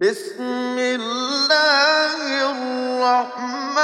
بسم الله الرحمن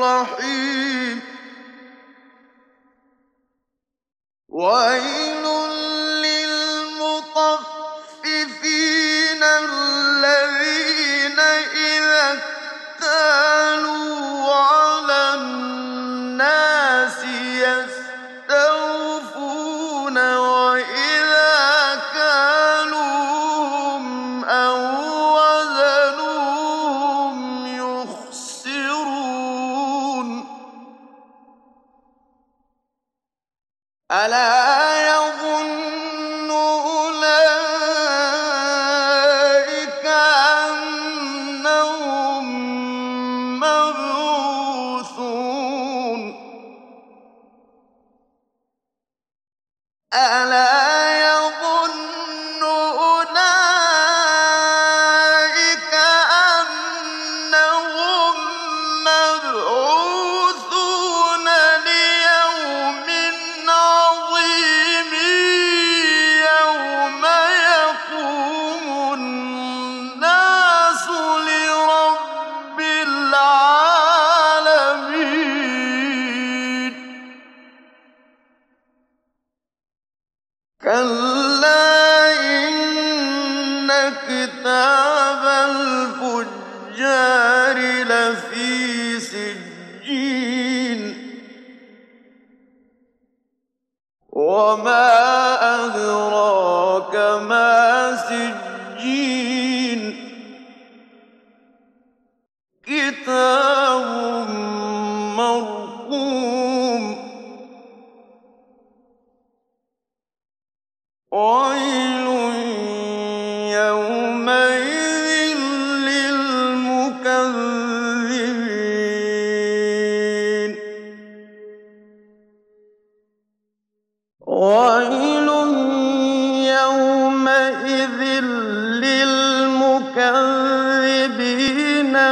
الرحيم. وإن هو جاء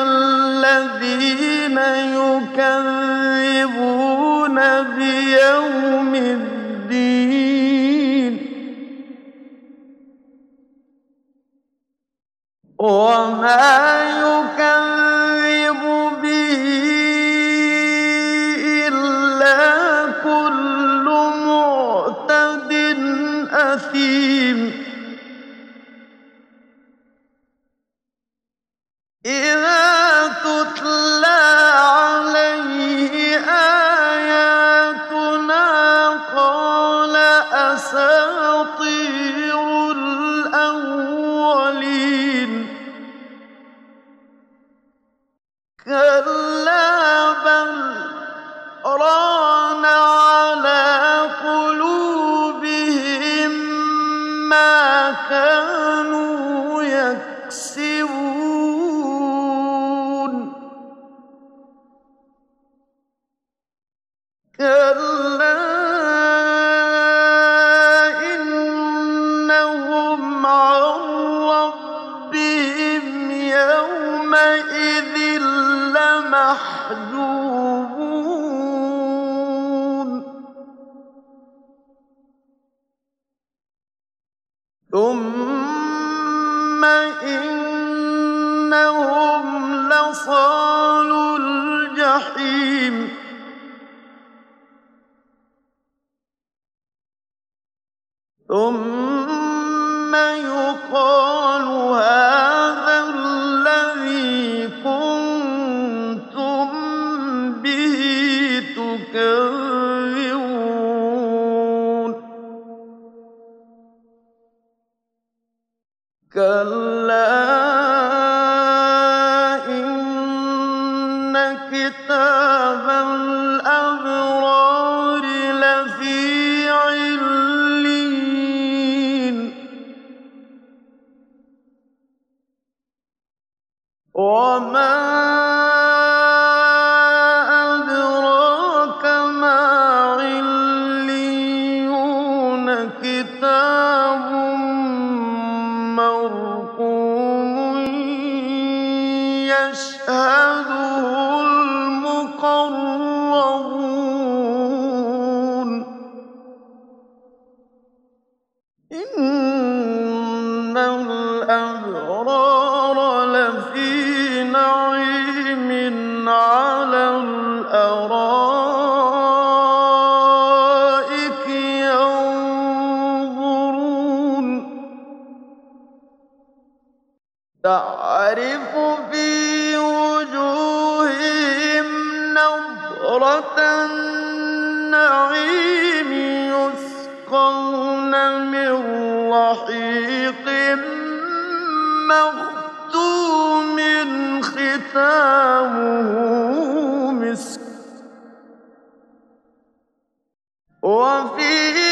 الذين يكذبون بيوم الدين وما كلا بل ران على قلوبهم ما كانوا محزوبون ثم إنهم لصالوا الجحيم. ثم يكذبون كلا إن كتاب الأبرار وهو والنعيم يسقون من رحيق مختوم ختامه مسك. وفي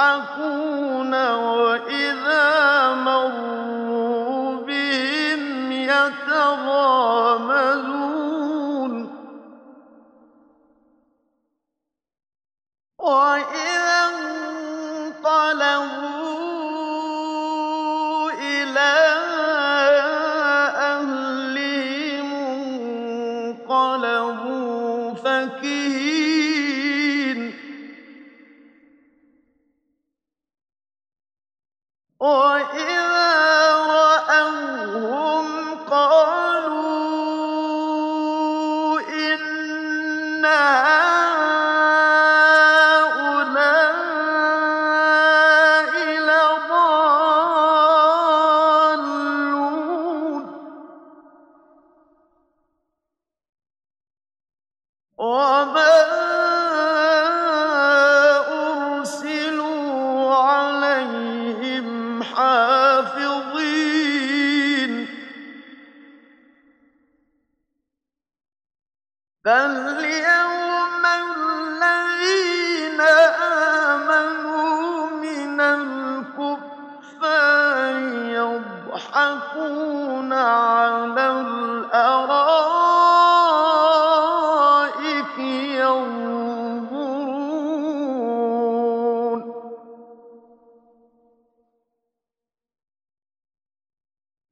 يضحكون وإذا مروا بهم يتغامزون. وإذا Oi!